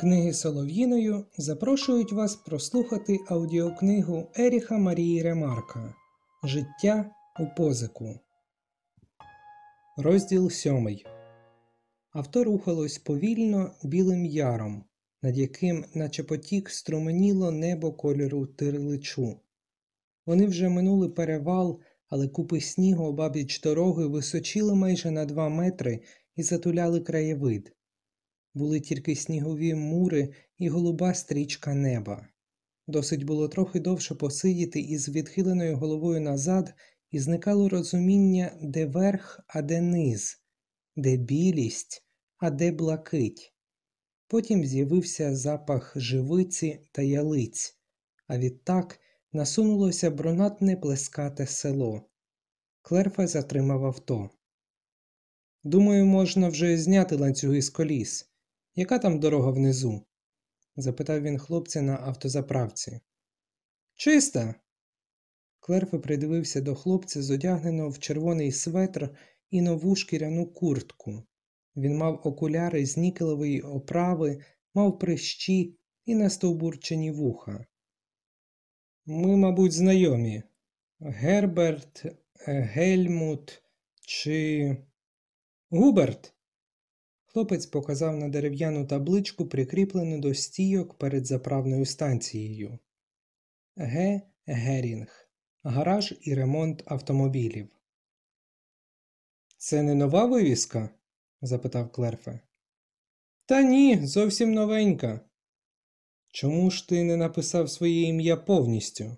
Книги Солов'їною запрошують вас прослухати аудіокнигу Еріха Марії Ремарка Життя у позику. Розділ сьомий. Авто рухалось повільно білим яром, над яким, наче потік, струменіло небо кольору тириличу. Вони вже минули перевал, але купи снігу обабіч дороги височили майже на два метри і затуляли краєвид. Були тільки снігові мури і голуба стрічка неба. Досить було трохи довше посидіти із відхиленою головою назад, і зникало розуміння, де верх, а де низ, де білість, а де блакить. Потім з'явився запах живиці та ялиць, а відтак насунулося брунатне плескате село. Клерфа затримав авто. Думаю, можна вже зняти ланцюги з коліс. Яка там дорога внизу? запитав він хлопця на автозаправці. Чиста. Клерфе придивився до хлопця, зодягненого в червоний светр і нову шкіряну куртку. Він мав окуляри з нікелевої оправи, мав прищі і настовбурчені вуха. Ми, мабуть, знайомі. Герберт, Гельмут чи. Губерт. Хлопець показав на дерев'яну табличку, прикріплену до стійок перед заправною станцією. Г. Герінг. Гараж і ремонт автомобілів. Це не нова вивіска? запитав Клерфе. Та ні, зовсім новенька. Чому ж ти не написав своє ім'я повністю?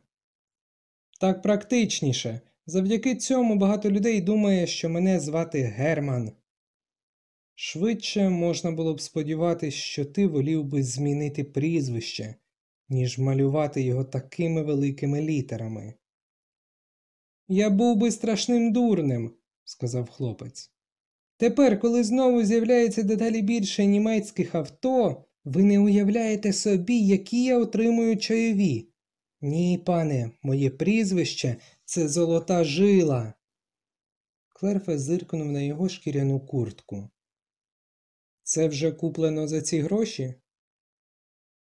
Так практичніше. Завдяки цьому багато людей думає, що мене звати Герман. Швидше можна було б сподіватись, що ти волів би змінити прізвище, ніж малювати його такими великими літерами. Я був би страшним дурнем, сказав хлопець. Тепер, коли знову з'являється дедалі більше німецьких авто, ви не уявляєте собі, які я отримую чайові. Ні, пане, моє прізвище це золота жила. Клерфе зиркнув на його шкіряну куртку. Це вже куплено за ці гроші?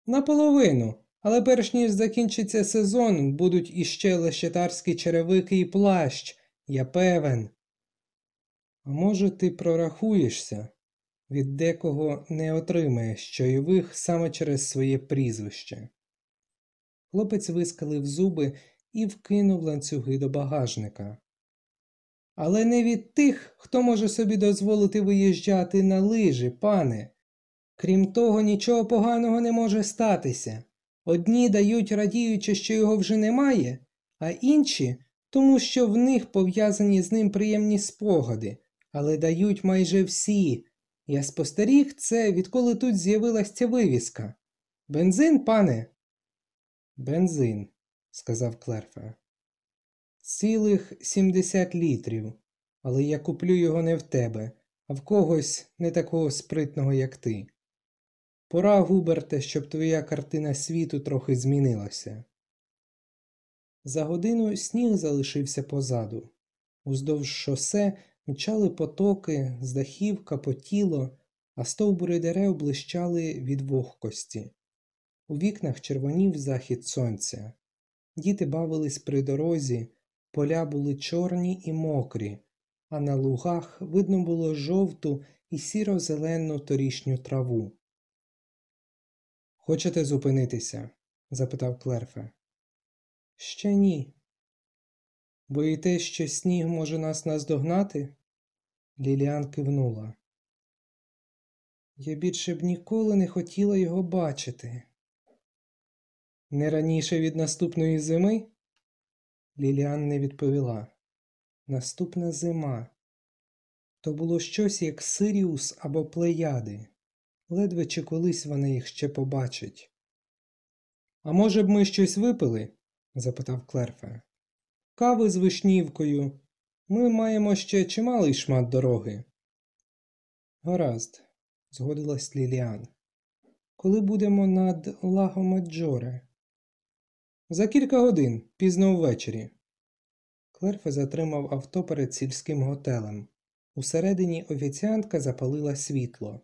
Наполовину, але перш ніж закінчиться сезон, будуть іще лещетарські черевики і плащ, я певен. А може, ти прорахуєшся? Від декого не отримаєш чайових саме через своє прізвище. Хлопець вискалив зуби і вкинув ланцюги до багажника. Але не від тих, хто може собі дозволити виїжджати на лижі, пане. Крім того, нічого поганого не може статися. Одні дають, радіючи, що його вже немає, а інші тому, що в них пов'язані з ним приємні спогади, але дають майже всі. Я спостеріг це, відколи тут з'явилась ця вивіска. Бензин, пане? Бензин, сказав Клерфе. Цілих сімдесят літрів, але я куплю його не в тебе, а в когось не такого спритного, як ти. Пора, Губерте, щоб твоя картина світу трохи змінилася. За годину сніг залишився позаду. Уздовж шосе мчали потоки, з дахів капотіло, а стовбури дерев блищали від вогкості. У вікнах червонів захід сонця. Діти бавились при дорозі, поля були чорні і мокрі, а на лугах видно було жовту і сіро-зелену торішню траву. Хочете зупинитися? запитав Клерфе. Ще ні. Боїтесь, що сніг може нас наздогнати? Ліліан кивнула. Я більше б ніколи не хотіла його бачити. Не раніше від наступної зими? Ліліан не відповіла. Наступна зима. То було щось як Сиріус або Плеяди. Ледве чи колись вона їх ще побачить. А може б ми щось випили? запитав Клерфе. Кави з вишнівкою. Ми маємо ще чималий шмат дороги. Гаразд, згодилась Ліліан. Коли будемо над Лагомаджоре? За кілька годин, пізно ввечері. Клерфе затримав авто перед сільським готелем. Усередині офіціантка запалила світло.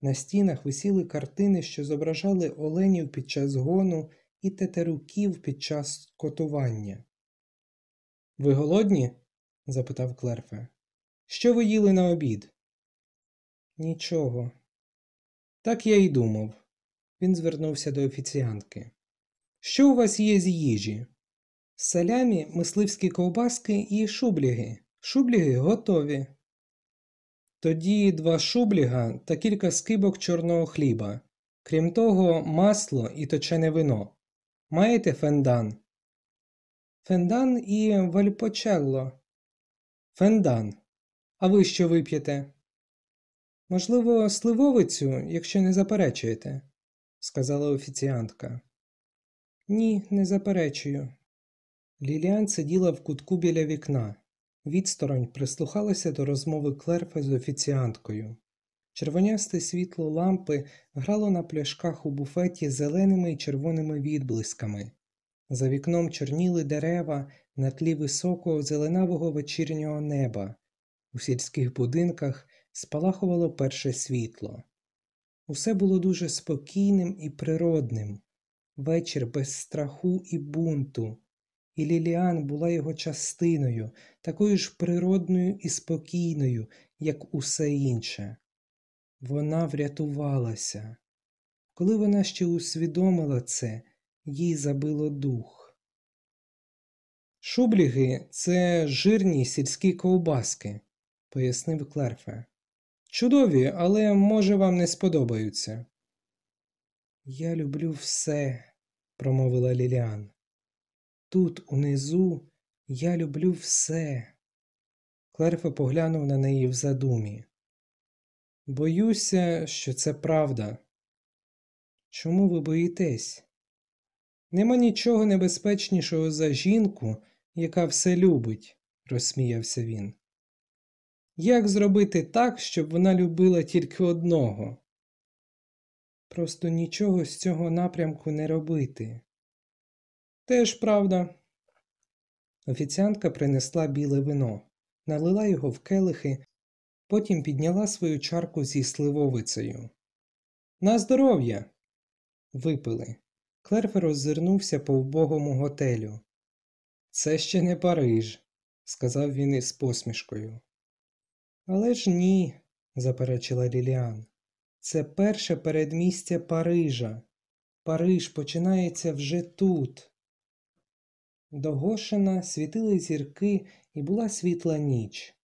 На стінах висіли картини, що зображали оленів під час гону і тетеруків під час котування. Ви голодні? запитав Клерфе. Що ви їли на обід? Нічого. Так я й думав. Він звернувся до офіціантки. Що у вас є з їжі? Салямі, мисливські ковбаски і шубліги. Шубліги готові. Тоді два шубліга та кілька скибок чорного хліба. Крім того, масло і точене вино. Маєте фендан? Фендан і вальпочелло. Фендан. А ви що вип'єте? Можливо, сливовицю, якщо не заперечуєте, сказала офіціантка. Ні, не заперечую. Ліліан сиділа в кутку біля вікна. Відсторонь прислухалася до розмови Клерфа з офіціанткою. Червонясте світло лампи грало на пляшках у буфеті зеленими і червоними відблисками. За вікном чорніли дерева на тлі високого зеленавого вечірнього неба. У сільських будинках спалахувало перше світло. Усе було дуже спокійним і природним, вечір без страху і бунту, і Ліліан була його частиною, такою ж природною і спокійною, як усе інше. Вона врятувалася. Коли вона ще усвідомила це, їй забило дух. Шубліги це жирні сільські ковбаски, пояснив Клерфе. Чудові, але, може, вам не сподобаються. Я люблю все, промовила Ліліан. Тут, унизу, я люблю все. Клерфе поглянув на неї в задумі. Боюся, що це правда. Чому ви боїтесь? Нема нічого небезпечнішого за жінку, яка все любить, розсміявся він. Як зробити так, щоб вона любила тільки одного? Просто нічого з цього напрямку не робити. Теж правда. Офіціантка принесла біле вино, налила його в келихи, потім підняла свою чарку зі сливовицею. На здоров'я. Випили. Клерфе роззирнувся по вбогому готелю. Це ще не Париж, сказав він із посмішкою. Але ж ні, заперечила Ліліан. Це перше передмістя Парижа. Париж починається вже тут. До Гошина світили зірки і була світла ніч.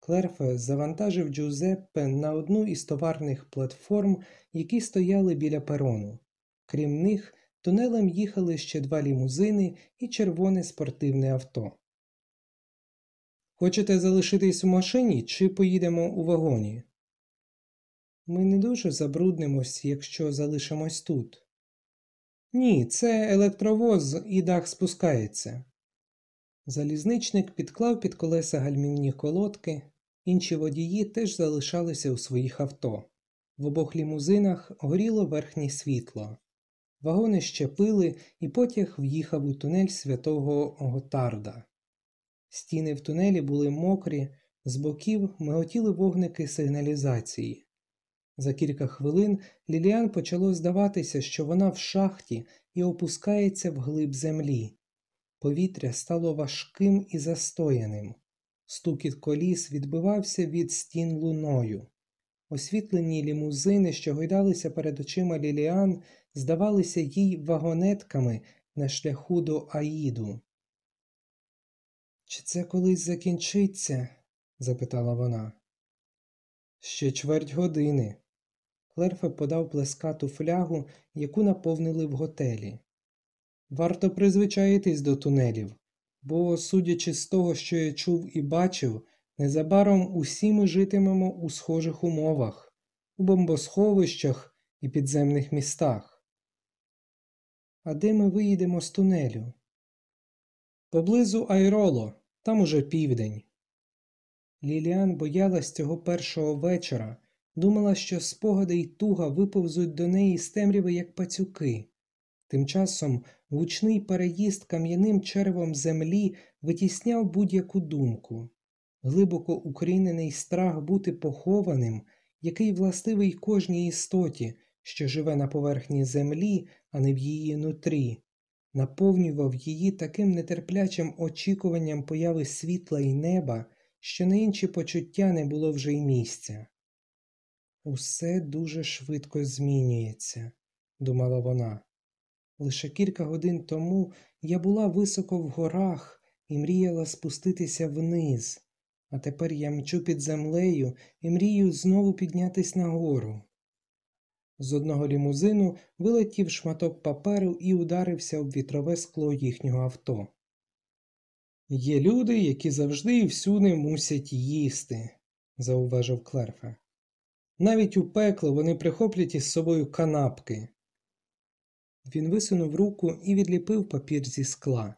Клерфе завантажив Джузеппе на одну із товарних платформ, які стояли біля перону. Крім них, тунелем їхали ще два лімузини і червоне спортивне авто. Хочете залишитись у машині чи поїдемо у вагоні? Ми не дуже забруднимось, якщо залишимось тут. Ні, це електровоз і дах спускається. Залізничник підклав під колеса гальмівні колодки, інші водії теж залишалися у своїх авто. В обох лімузинах горіло верхнє світло. Вагони щепили, і потяг в'їхав у тунель святого Готарда. Стіни в тунелі були мокрі, з боків миготіли вогники сигналізації. За кілька хвилин Ліліан почало здаватися, що вона в шахті і опускається вглиб землі. Повітря стало важким і застояним. Стукіт коліс відбивався від стін луною. Освітлені лімузини, що гойдалися перед очима Ліліан, здавалися їй вагонетками на шляху до Аїду. Чи це колись закінчиться? запитала вона. Ще чверть години. Клерфе подав плескату флягу, яку наповнили в готелі. Варто призвичаїтись до тунелів, бо, судячи з того, що я чув і бачив, незабаром усі ми житимемо у схожих умовах, у бомбосховищах і підземних містах. А де ми виїдемо з тунелю? Поблизу Айроло, там уже південь. Ліліан боялась цього першого вечора, думала, що спогади й туга виповзуть до неї з темряви, як пацюки. Тим часом гучний переїзд кам'яним червом землі витісняв будь-яку думку. Глибоко укорінений страх бути похованим який властивий кожній істоті, що живе на поверхні землі, а не в її нутрі, наповнював її таким нетерплячим очікуванням появи світла і неба, що на інші почуття не було вже й місця. Усе дуже швидко змінюється, думала вона. Лише кілька годин тому я була високо в горах і мріяла спуститися вниз, а тепер я мчу під землею і мрію знову піднятись нагору. З одного лімузину вилетів шматок паперу і ударився об вітрове скло їхнього авто. Є люди, які завжди і всюди мусять їсти, зауважив Клерфе. Навіть у пекло вони прихоплять із собою канапки. Він висунув руку і відліпив папір зі скла.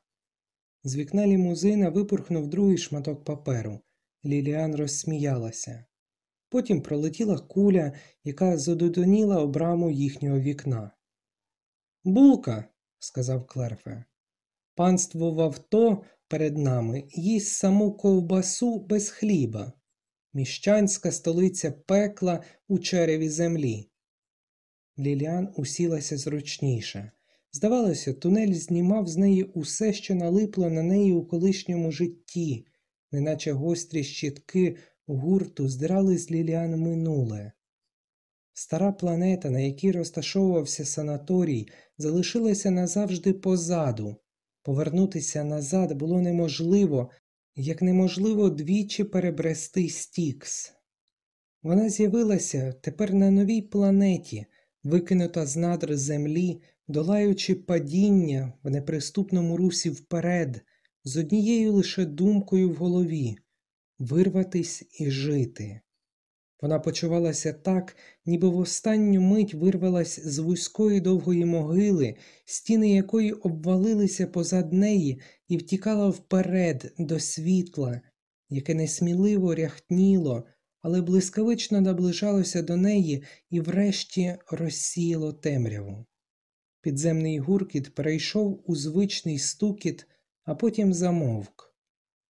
З вікна лімузина випурхнув другий шматок паперу. Ліліан розсміялася. Потім пролетіла куля, яка задудоніла об раму їхнього вікна. Булка, сказав Клерфе. Панство в авто перед нами їсть саму ковбасу без хліба. Міщанська столиця пекла у череві землі. Ліліан усілася зручніше. Здавалося, тунель знімав з неї усе, що налипло на неї у колишньому житті, неначе гострі щітки гурту здирали з Ліліан минуле. Стара планета, на якій розташовувався санаторій, залишилася назавжди позаду. Повернутися назад було неможливо, як неможливо двічі перебрести Стікс. Вона з'явилася тепер на новій планеті, викинута з надр землі, долаючи падіння в неприступному русі вперед, з однією лише думкою в голові вирватись і жити. Вона почувалася так, ніби в останню мить вирвалась з вузької довгої могили, стіни якої обвалилися позад неї і втікала вперед до світла, яке несміливо ряхтніло, але блискавично наближалося до неї і врешті розсіяло темряву. Підземний гуркіт перейшов у звичний стукіт, а потім замовк.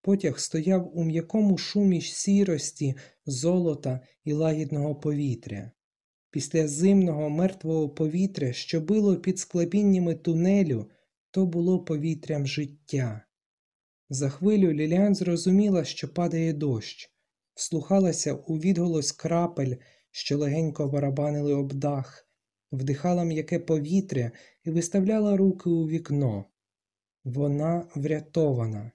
Потяг стояв у м'якому шумі сірості, золота і лагідного повітря. Після зимного мертвого повітря, що било під склепіннями тунелю, то було повітрям життя. За хвилю Ліліан зрозуміла, що падає дощ, вслухалася у відголос крапель, що легенько барабанили об дах, вдихала м'яке повітря і виставляла руки у вікно. Вона врятована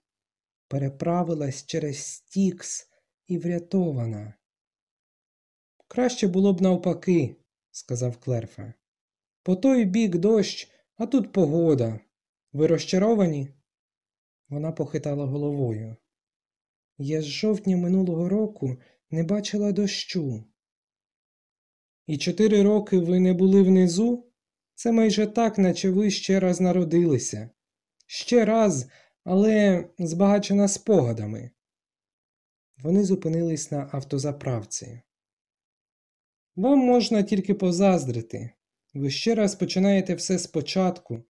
переправилась через Стікс і врятована. Краще було б навпаки, сказав Клерфе. По той бік дощ, а тут погода. Ви розчаровані? Вона похитала головою. Я з жовтня минулого року не бачила дощу. І чотири роки ви не були внизу? Це майже так, наче ви ще раз народилися. Ще раз, але збагачена спогадами. Вони зупинились на автозаправці. Вам можна тільки позаздрити. Ви ще раз починаєте все спочатку,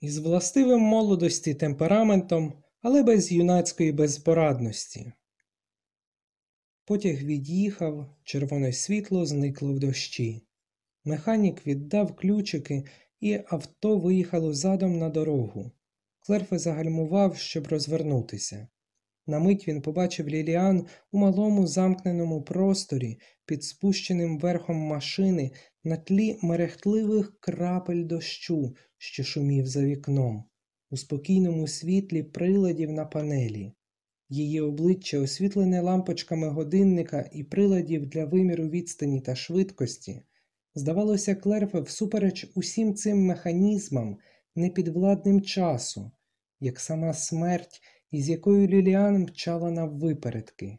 із властивим молодості темпераментом, але без юнацької безпорадності. Потяг від'їхав, червоне світло зникло в дощі. Механік віддав ключики, і авто виїхало задом на дорогу. Клерфе загальмував, щоб розвернутися. На мить він побачив Ліліан у малому замкненому просторі під спущеним верхом машини на тлі мерехтливих крапель дощу, що шумів за вікном, у спокійному світлі приладів на панелі. Її обличчя, освітлене лампочками годинника і приладів для виміру відстані та швидкості, здавалося, Клерфе всупереч усім цим механізмам, непідвладним часу як сама смерть, із якою Ліліан мчала наввипередки.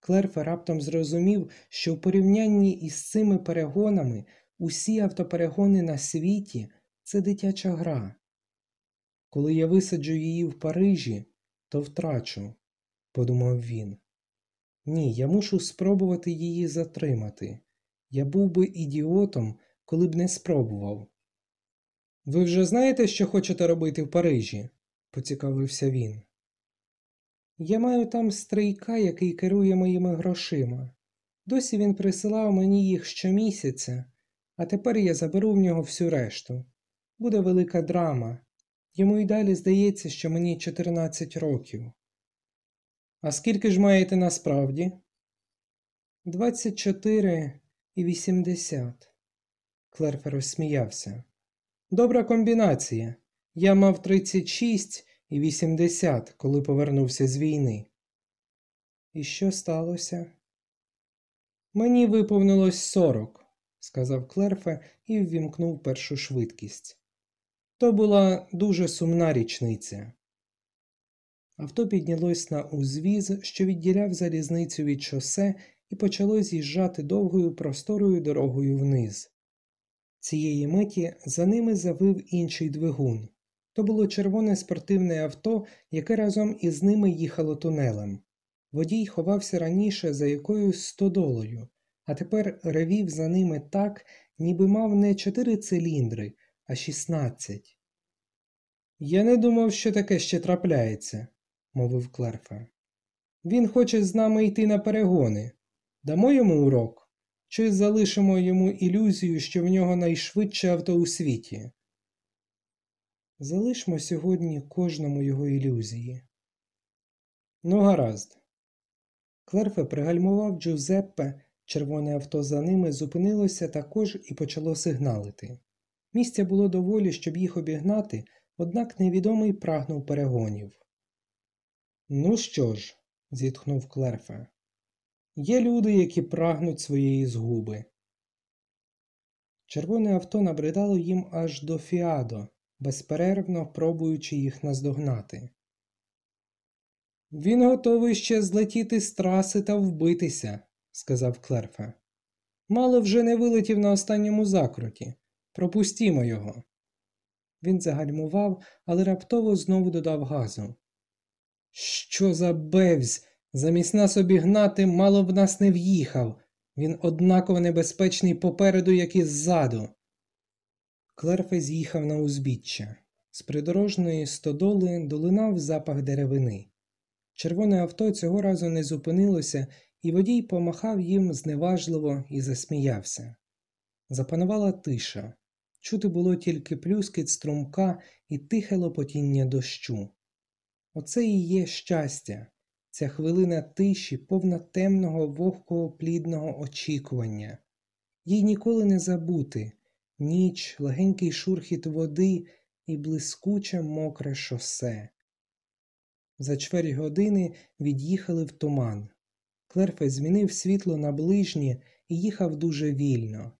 Клерфе раптом зрозумів, що в порівнянні із цими перегонами усі автоперегони на світі це дитяча гра. Коли я висаджу її в Парижі, то втрачу, подумав він. Ні, я мушу спробувати її затримати. Я був би ідіотом, коли б не спробував. Ви вже знаєте, що хочете робити в Парижі? поцікавився він. Я маю там стрийка, який керує моїми грошима. Досі він присилав мені їх щомісяця, а тепер я заберу в нього всю решту. Буде велика драма. Йому й далі здається, що мені 14 років. А скільки ж маєте насправді? 24 і 80. Клерфер розсміявся. Добра комбінація. Я мав 36 і 80, коли повернувся з війни. І що сталося? Мені виповнилось 40, сказав Клерфе і ввімкнув першу швидкість. То була дуже сумна річниця. Авто піднялось на узвіз, що відділяв залізницю від шосе, і почало з'їжджати довгою просторою дорогою вниз. Цієї миті за ними завив інший двигун. То було червоне спортивне авто, яке разом із ними їхало тунелем. Водій ховався раніше за якоюсь стодолою, а тепер ревів за ними так, ніби мав не чотири циліндри, а шістнадцять. Я не думав, що таке ще трапляється, мовив Клерфе. Він хоче з нами йти на перегони. Дамо йому урок? Чи залишимо йому ілюзію, що в нього найшвидше авто у світі? Залишмо сьогодні кожному його ілюзії. Ну, гаразд. Клерфе пригальмував Джузеппе, червоне авто за ними зупинилося також і почало сигналити. Місця було доволі, щоб їх обігнати, однак невідомий прагнув перегонів. Ну що ж, зітхнув Клерфе, є люди, які прагнуть своєї згуби. Червоне авто набридало їм аж до фіадо, безперервно пробуючи їх наздогнати. Він готовий ще злетіти з траси та вбитися, сказав Клерфе. Мало вже не вилетів на останньому закруті. Пропустімо його. Він загальмував, але раптово знову додав газу. Що за бевзь? Замість нас обігнати, мало б нас не в'їхав. Він однаково небезпечний попереду, як і ззаду. Клерфе з'їхав на узбіччя. З придорожної стодоли долинав запах деревини. Червоне авто цього разу не зупинилося, і водій помахав їм зневажливо і засміявся. Запанувала тиша. Чути було тільки плюскіт струмка і тихе лопотіння дощу. Оце і є щастя, ця хвилина тиші, повна темного вогкого плідного очікування. Їй ніколи не забути ніч, легенький шурхіт води і блискуче мокре шосе. За чверть години від'їхали в туман. Клерфе змінив світло на ближнє і їхав дуже вільно.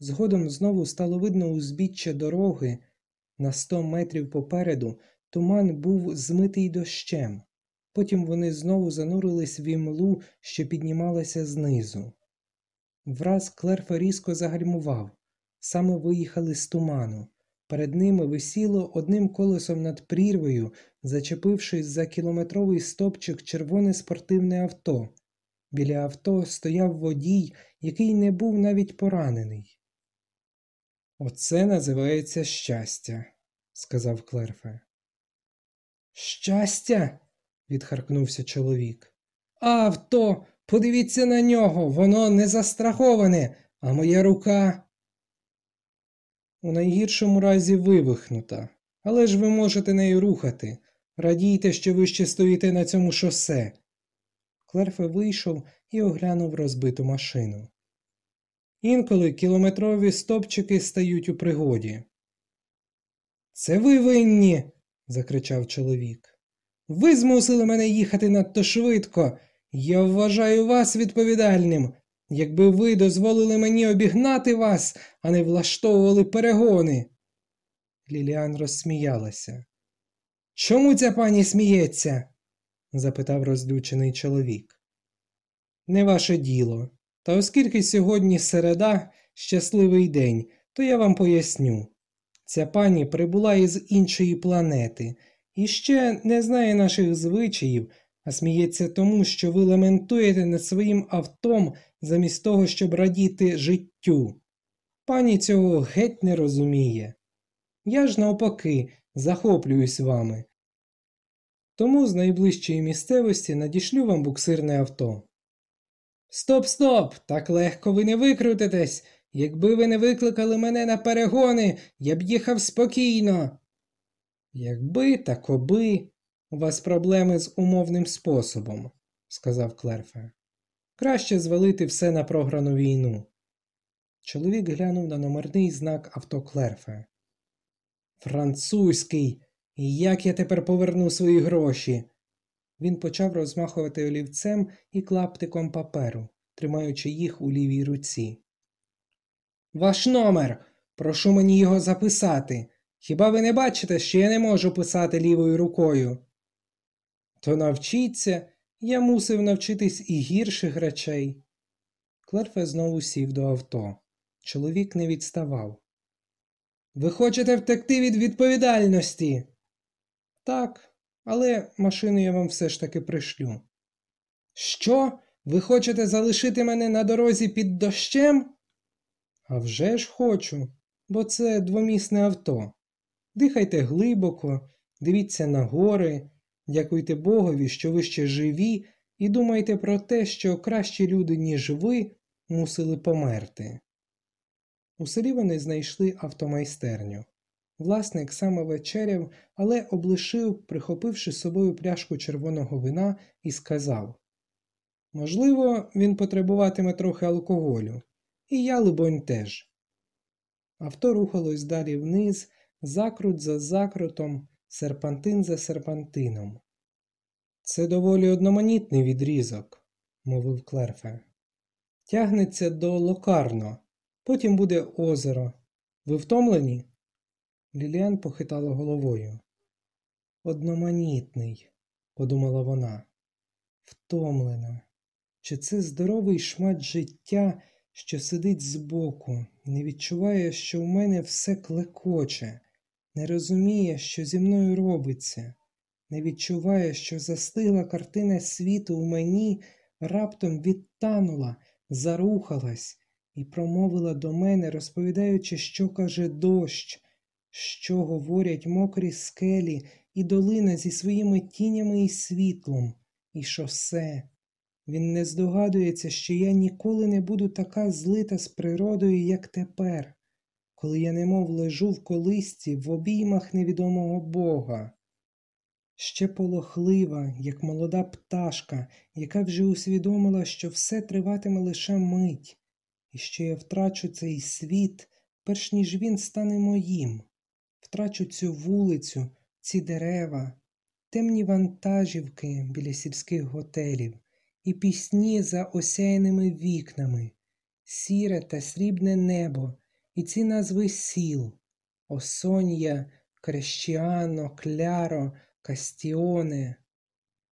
Згодом знову стало видно узбіччя дороги. На сто метрів попереду туман був змитий дощем. Потім вони знову занурились в імлу, що піднімалася знизу. Враз Клерфе різко загальмував. Саме виїхали з туману. Перед ними висіло одним колесом над прірвою, зачепившись за кілометровий стопчик червоне спортивне авто. Біля авто стояв водій, який не був навіть поранений. Оце називається щастя, сказав Клерфе. Щастя. відхаркнувся чоловік. Авто, подивіться на нього, воно не застраховане, а моя рука. У найгіршому разі вивихнута, але ж ви можете нею рухати. Радійте, що ви ще стоїте на цьому шосе. Клерфе вийшов і оглянув розбиту машину. Інколи кілометрові стопчики стають у пригоді. Це ви винні. закричав чоловік. Ви змусили мене їхати надто швидко. Я вважаю вас відповідальним. Якби ви дозволили мені обігнати вас, а не влаштовували перегони. Ліліан розсміялася. Чому ця пані сміється? запитав розлючений чоловік. Не ваше діло. Та оскільки сьогодні середа, щасливий день, то я вам поясню. Ця пані прибула із іншої планети і ще не знає наших звичаїв, а сміється тому, що ви лементуєте над своїм автом замість того, щоб радіти життю. Пані цього геть не розуміє. Я ж навпаки захоплююсь вами. Тому з найближчої місцевості надішлю вам буксирне авто. Стоп, стоп! Так легко ви не викрутитесь. Якби ви не викликали мене на перегони, я б їхав спокійно. Якби та коби, у вас проблеми з умовним способом, сказав Клерфе. Краще звалити все на програну війну. Чоловік глянув на номерний знак авто Клерфе. Французький. Як я тепер поверну свої гроші? Він почав розмахувати олівцем і клаптиком паперу, тримаючи їх у лівій руці. Ваш номер. Прошу мені його записати. Хіба ви не бачите, що я не можу писати лівою рукою? То навчіться, я мусив навчитись і гірших речей. Клерфе знову сів до авто. Чоловік не відставав. Ви хочете втекти від відповідальності? Так, але машину я вам все ж таки пришлю. Що? Ви хочете залишити мене на дорозі під дощем? «А вже ж хочу, бо це двомісне авто. Дихайте глибоко, дивіться на гори, дякуйте Богові, що ви ще живі, і думайте про те, що кращі люди, ніж ви, мусили померти. У селі вони знайшли автомайстерню. Власник саме вечеряв, але облишив, прихопивши з собою пляшку червоного вина, і сказав Можливо, він потребуватиме трохи алкоголю, і я, либонь, теж. Авто рухалось далі вниз, закрут за закрутом, серпантин за серпантином. Це доволі одноманітний відрізок, мовив Клерфе. Тягнеться до локарно, потім буде озеро. Ви втомлені? Ліліан похитала головою. Одноманітний, подумала вона. Втомлена. Чи це здоровий шмат життя, що сидить збоку, не відчуває, що в мене все клекоче, не розуміє, що зі мною робиться, не відчуває, що застигла картина світу у мені, раптом відтанула, зарухалась і промовила до мене, розповідаючи, що каже дощ, що говорять мокрі скелі і долина зі своїми тінями і світлом, і шосе. Він не здогадується, що я ніколи не буду така злита з природою, як тепер, коли я немов лежу в колисці в обіймах невідомого Бога. Ще полохлива, як молода пташка, яка вже усвідомила, що все триватиме лише мить, і що я втрачу цей світ, перш ніж він стане моїм, втрачу цю вулицю, ці дерева, темні вантажівки біля сільських готелів і пісні за осяяними вікнами, сіре та срібне небо, і ці назви сіл Осонія, Крещіано, Кляро, Кастіоне,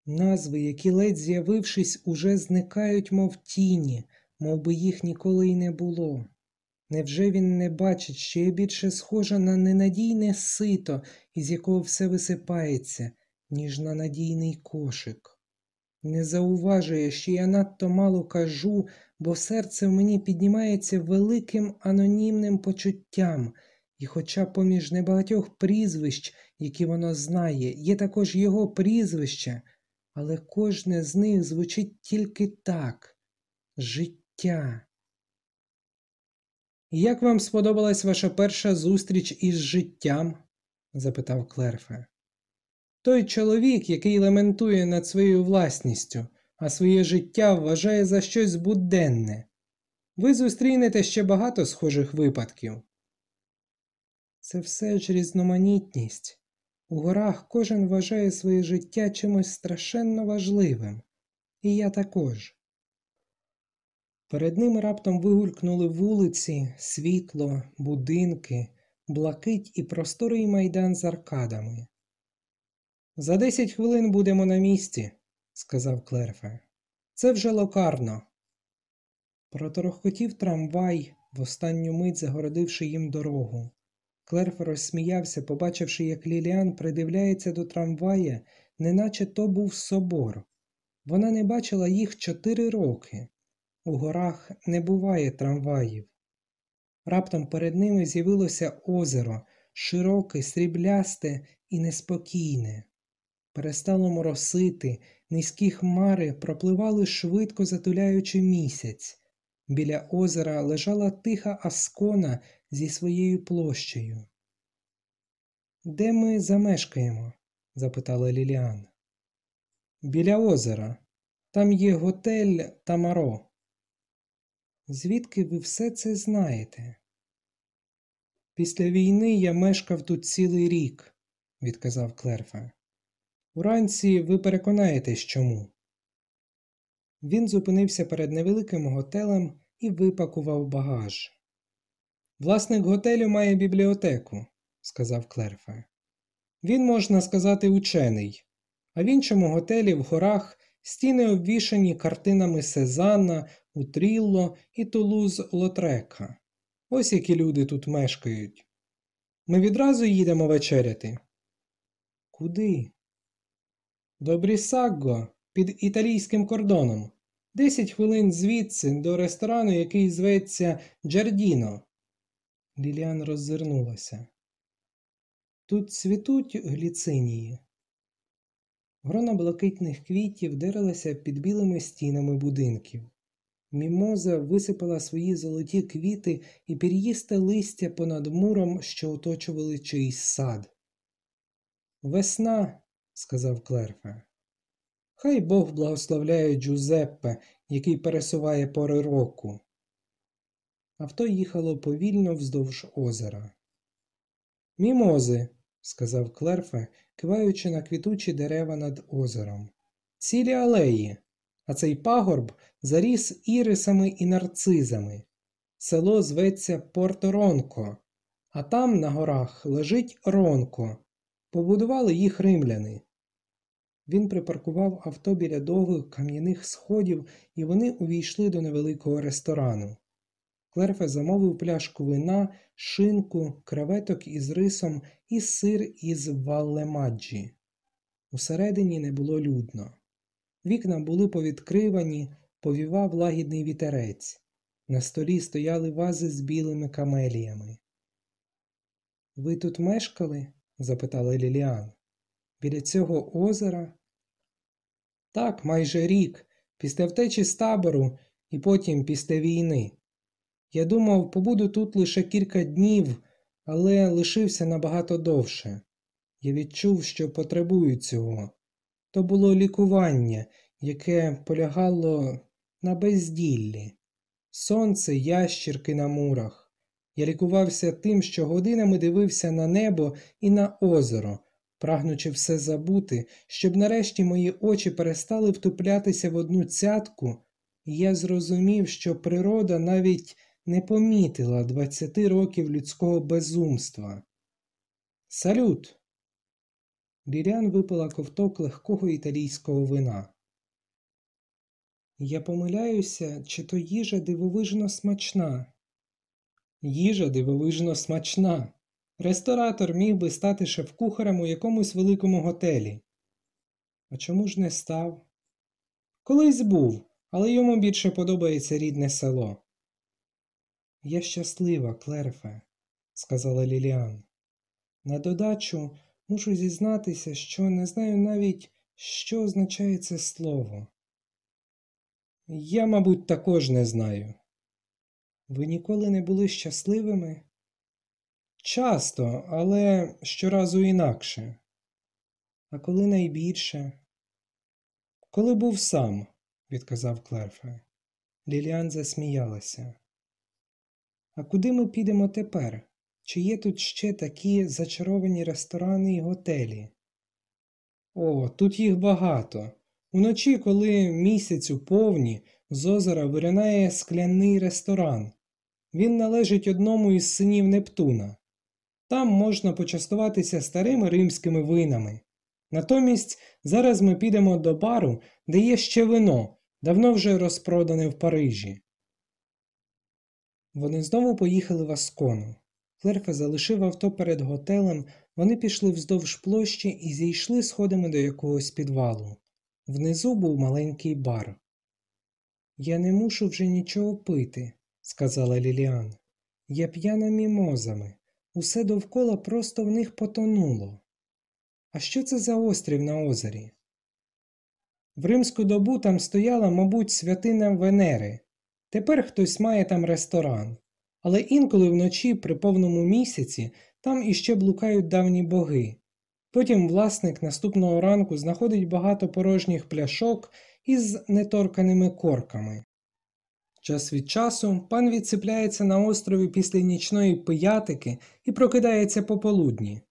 назви, які, ледь з'явившись, уже зникають, мов тіні, мов би їх ніколи й не було. Невже він не бачить, що я більше схожа на ненадійне сито, із якого все висипається, ніж на надійний кошик? Не зауважує, що я надто мало кажу, бо серце в мені піднімається великим анонімним почуттям, і хоча поміж небагатьох прізвищ, які воно знає, є також його прізвище, але кожне з них звучить тільки так життя. Як вам сподобалась ваша перша зустріч із життям? запитав Клерфе. Той чоловік, який лементує над своєю власністю, а своє життя вважає за щось буденне. Ви зустрінете ще багато схожих випадків. Це все ж різноманітність. У горах кожен вважає своє життя чимось страшенно важливим, і я також. Перед ним раптом вигулькнули вулиці, світло, будинки, блакить і просторий майдан з аркадами. За десять хвилин будемо на місці, сказав Клерфе. Це вже локарно. Проторохкотів трамвай, в останню мить загородивши їм дорогу. Клерфе розсміявся, побачивши, як Ліліан придивляється до трамвая, неначе то був собор. Вона не бачила їх чотири роки. У горах не буває трамваїв. Раптом перед ними з'явилося озеро, широке, сріблясте і неспокійне перестало моросити, низькі хмари пропливали швидко затуляючи місяць. Біля озера лежала тиха Аскона зі своєю площею. Де ми замешкаємо? запитала Ліліан. Біля озера. Там є готель Тамаро. Звідки ви все це знаєте? Після війни я мешкав тут цілий рік, відказав Клерфе. Уранці ви переконаєтесь чому. Він зупинився перед невеликим готелем і випакував багаж. Власник готелю має бібліотеку, сказав Клерфе. Він, можна сказати, учений, а в іншому готелі в горах стіни обвішані картинами Сезанна, Утрілло і Тулуз Лотрека. Ось які люди тут мешкають. Ми відразу їдемо вечеряти. Куди? До Брісагго, під італійським кордоном. Десять хвилин звідси до ресторану, який зветься Джардіно. Ліліан роззирнулася. Тут цвітуть гліцинії. Грона блакитних квітів дералася під білими стінами будинків. Мімоза висипала свої золоті квіти і пір'їсте листя понад муром, що оточували чийсь сад. Весна, сказав Клерфе. Хай Бог благословляє Джузеппе, який пересуває пори року. Авто їхало повільно вздовж озера. Мімози, сказав Клерфе, киваючи на квітучі дерева над озером. Цілі алеї, а цей пагорб заріс ірисами і нарцизами. Село зветься Порто-Ронко, а там на горах лежить Ронко. Побудували їх римляни. Він припаркував авто біля довгих кам'яних сходів, і вони увійшли до невеликого ресторану. Клерфе замовив пляшку вина, шинку, креветок із рисом і сир із валлемаджі. Усередині не було людно. Вікна були повідкривані, повівав лагідний вітерець. На столі стояли вази з білими камеліями. Ви тут мешкали? запитала Ліліан. Біля цього озера? Так, майже рік, після втечі з табору і потім після війни. Я думав, побуду тут лише кілька днів, але лишився набагато довше. Я відчув, що потребую цього. То було лікування, яке полягало на безділлі, сонце, ящірки на мурах. Я лікувався тим, що годинами дивився на небо і на озеро, прагнучи все забути, щоб нарешті мої очі перестали втуплятися в одну цятку, я зрозумів, що природа навіть не помітила двадцяти років людського безумства. Салют! Ліліан випила ковток легкого італійського вина. Я помиляюся, чи то їжа дивовижно смачна. Їжа дивовижно смачна. Ресторатор міг би стати шеф-кухарем у якомусь великому готелі. А чому ж не став? Колись був, але йому більше подобається рідне село. Я щаслива, Клерфе, сказала Ліліан. На додачу мушу зізнатися, що не знаю навіть, що означає це слово. Я, мабуть, також не знаю. Ви ніколи не були щасливими? Часто, але щоразу інакше. А коли найбільше? Коли був сам, відказав Клерфе. Ліліан засміялася. А куди ми підемо тепер? Чи є тут ще такі зачаровані ресторани і готелі? О, тут їх багато. Уночі, коли місяць у повні, з озера виринає скляний ресторан. Він належить одному із синів Нептуна. Там можна почастуватися старими римськими винами. Натомість зараз ми підемо до бару, де є ще вино, давно вже розпродане в Парижі. Вони знову поїхали в Аскону. Клерфе залишив авто перед готелем, вони пішли вздовж площі і зійшли сходами до якогось підвалу. Внизу був маленький бар. Я не мушу вже нічого пити, сказала Ліліан. Я п'яна мімозами. Усе довкола просто в них потонуло. А що це за острів на озері? В римську добу там стояла, мабуть, святина Венери. Тепер хтось має там ресторан. Але інколи вночі при повному місяці там іще блукають давні боги. Потім власник наступного ранку знаходить багато порожніх пляшок із неторканими корками. Час від часу пан відсипляється на острові після нічної пиятики і прокидається пополудні.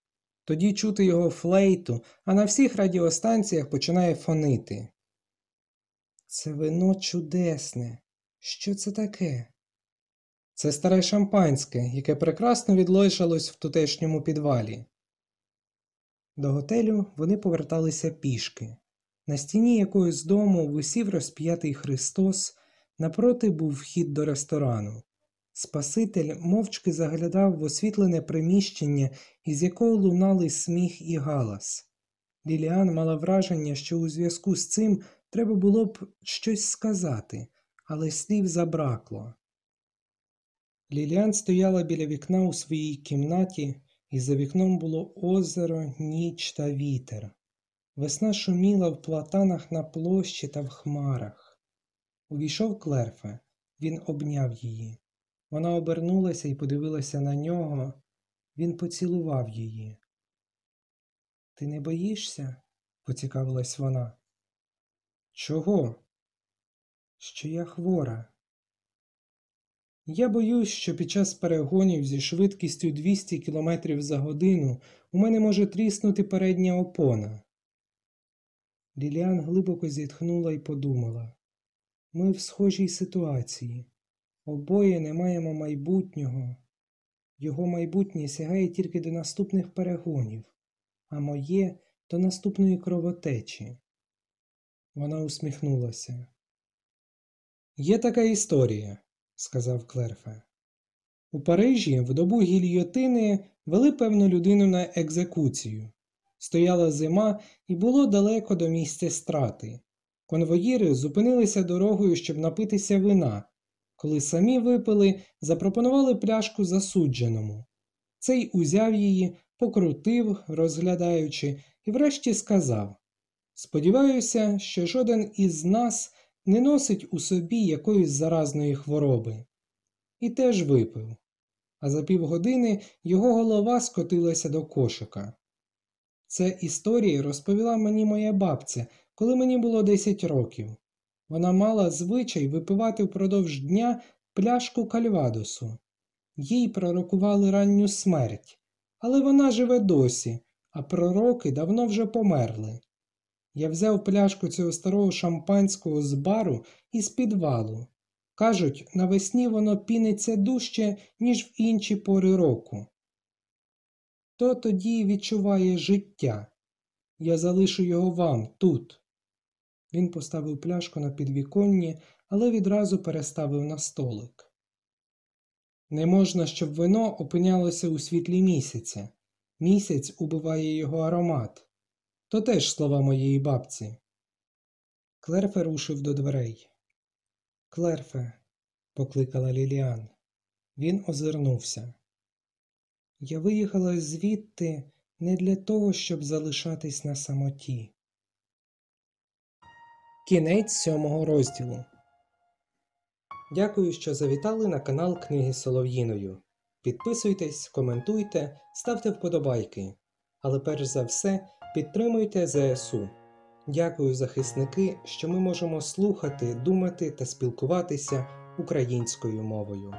Тоді чути його флейту, а на всіх радіостанціях починає фонити. Це вино чудесне. Що це таке? Це старе шампанське, яке прекрасно відлежалось в тутешньому підвалі. До готелю вони поверталися пішки. На стіні якогось дому висів розп'ятий Христос, напроти був вхід до ресторану. Спаситель мовчки заглядав в освітлене приміщення, із якого лунали сміх і галас. Ліліан мала враження, що у зв'язку з цим треба було б щось сказати, але слів забракло. Ліліан стояла біля вікна у своїй кімнаті, і за вікном було озеро, ніч та вітер. Весна шуміла в платанах на площі та в хмарах. Увійшов Клерфе, він обняв її. Вона обернулася і подивилася на нього. Він поцілував її. Ти не боїшся? поцікавилась вона. Чого? Що я хвора. Я боюсь, що під час перегонів зі швидкістю 200 км за годину у мене може тріснути передня опона. Ліліан глибоко зітхнула і подумала ми в схожій ситуації. Обоє не маємо майбутнього. Його майбутнє сягає тільки до наступних перегонів, а моє до наступної кровотечі. Вона усміхнулася. Є така історія, сказав Клерфе. У Парижі в добу гільйотини вели певну людину на екзекуцію. Стояла зима і було далеко до місця страти. Конвоїри зупинилися дорогою, щоб напитися вина. Коли самі випили, запропонували пляшку засудженому. Цей узяв її, покрутив, розглядаючи, і врешті сказав Сподіваюся, що жоден із нас не носить у собі якоїсь заразної хвороби. І теж випив. А за півгодини його голова скотилася до кошика. Це історія розповіла мені моя бабця, коли мені було 10 років. Вона мала звичай випивати впродовж дня пляшку кальвадосу. Їй пророкували ранню смерть, але вона живе досі, а пророки давно вже померли. Я взяв пляшку цього старого шампанського з бару і з підвалу. Кажуть, навесні воно піниться дужче, ніж в інші пори року. То тоді відчуває життя. Я залишу його вам тут. Він поставив пляшку на підвіконні, але відразу переставив на столик. Не можна, щоб вино опинялося у світлі місяця. Місяць убиває його аромат. То теж слова моєї бабці. Клерфе рушив до дверей. Клерфе, покликала Ліліан. Він озирнувся. Я виїхала звідти не для того, щоб залишатись на самоті. Кінець сьомого розділу. Дякую, що завітали на канал Книги Солов'їною. Підписуйтесь, коментуйте, ставте вподобайки. Але перш за все підтримуйте ЗСУ. Дякую, захисники, що ми можемо слухати, думати та спілкуватися українською мовою.